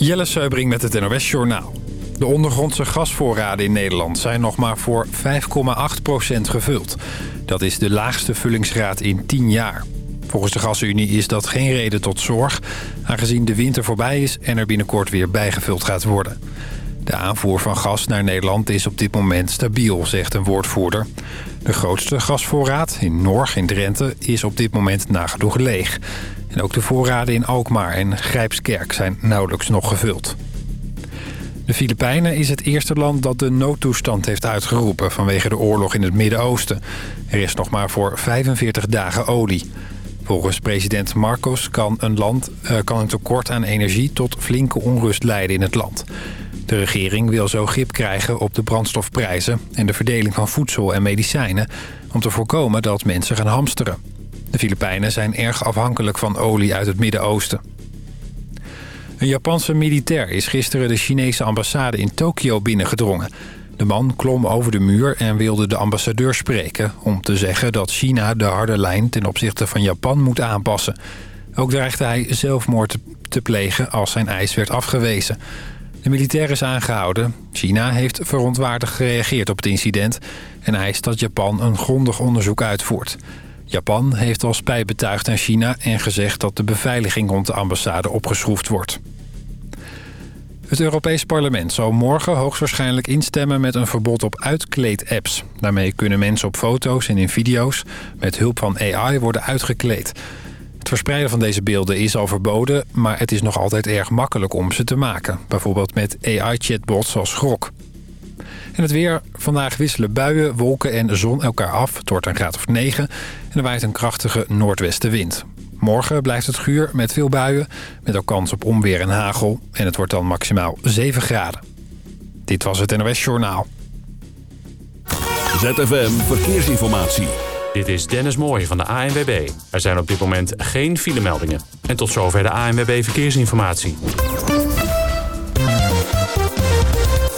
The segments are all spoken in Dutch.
Jelle Seubring met het NOS Journaal. De ondergrondse gasvoorraden in Nederland zijn nog maar voor 5,8% gevuld. Dat is de laagste vullingsgraad in 10 jaar. Volgens de Gasunie is dat geen reden tot zorg... aangezien de winter voorbij is en er binnenkort weer bijgevuld gaat worden. De aanvoer van gas naar Nederland is op dit moment stabiel, zegt een woordvoerder. De grootste gasvoorraad in Norg in Drenthe is op dit moment nagenoeg leeg. En ook de voorraden in Alkmaar en Grijpskerk zijn nauwelijks nog gevuld. De Filipijnen is het eerste land dat de noodtoestand heeft uitgeroepen... vanwege de oorlog in het Midden-Oosten. Er is nog maar voor 45 dagen olie. Volgens president Marcos kan een, land, uh, kan een tekort aan energie... tot flinke onrust leiden in het land. De regering wil zo grip krijgen op de brandstofprijzen... en de verdeling van voedsel en medicijnen... om te voorkomen dat mensen gaan hamsteren. De Filipijnen zijn erg afhankelijk van olie uit het Midden-Oosten. Een Japanse militair is gisteren de Chinese ambassade in Tokio binnengedrongen. De man klom over de muur en wilde de ambassadeur spreken... om te zeggen dat China de harde lijn ten opzichte van Japan moet aanpassen. Ook dreigde hij zelfmoord te plegen als zijn eis werd afgewezen. De militair is aangehouden. China heeft verontwaardigd gereageerd op het incident... en eist dat Japan een grondig onderzoek uitvoert. Japan heeft al spijt betuigd aan China en gezegd dat de beveiliging rond de ambassade opgeschroefd wordt. Het Europees Parlement zal morgen hoogstwaarschijnlijk instemmen met een verbod op uitkleed-apps. Daarmee kunnen mensen op foto's en in video's met hulp van AI worden uitgekleed. Het verspreiden van deze beelden is al verboden, maar het is nog altijd erg makkelijk om ze te maken. Bijvoorbeeld met AI-chatbots zoals Grok. En het weer. Vandaag wisselen buien, wolken en zon elkaar af. Het wordt een graad of 9 en er waait een krachtige noordwestenwind. Morgen blijft het guur met veel buien, met ook kans op onweer en hagel. En het wordt dan maximaal 7 graden. Dit was het NOS Journaal. ZFM Verkeersinformatie. Dit is Dennis Mooij van de ANWB. Er zijn op dit moment geen filemeldingen. En tot zover de ANWB Verkeersinformatie.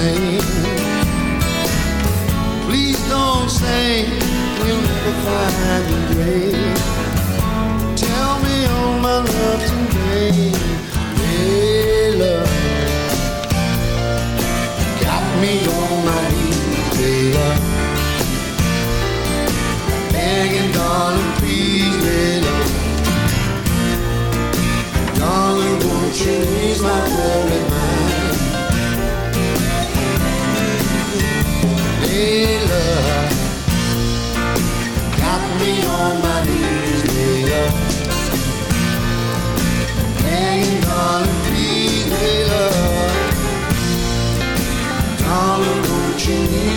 Go. Please don't say we'll never find a grave.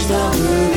victoire de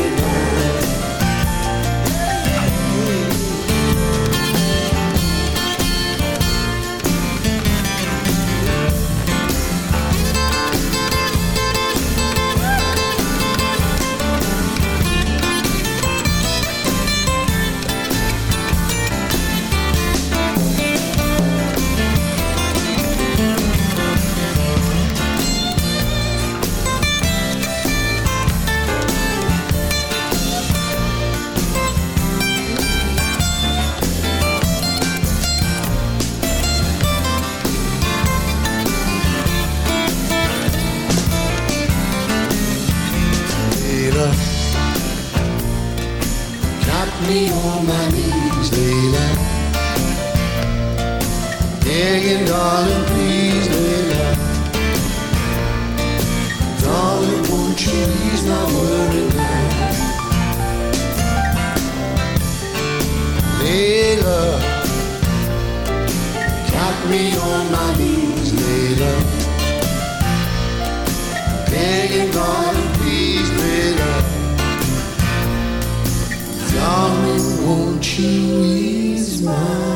Begging, darling, please, Layla. Darling, won't you ease my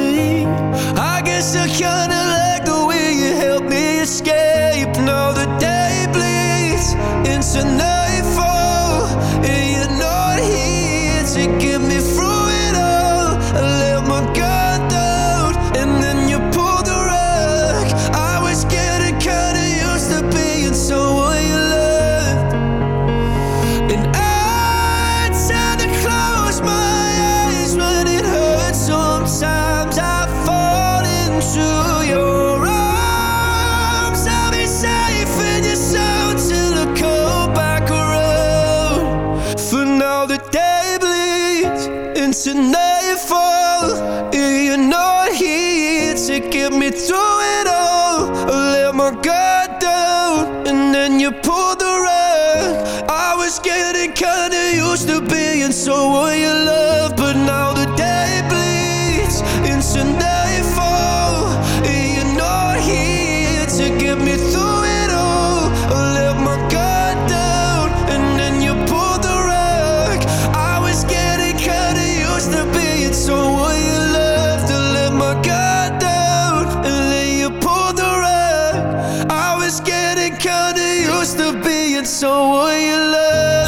So will you love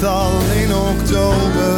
Meestal in oktober.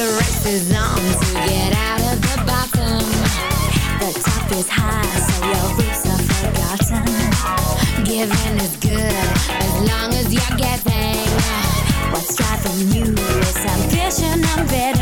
The rest is on to get out of the bottom. The top is high, so your roots are forgotten. Giving is good as long as you're giving. What's driving you is ambition, ambition.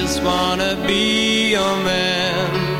just wanna be your man.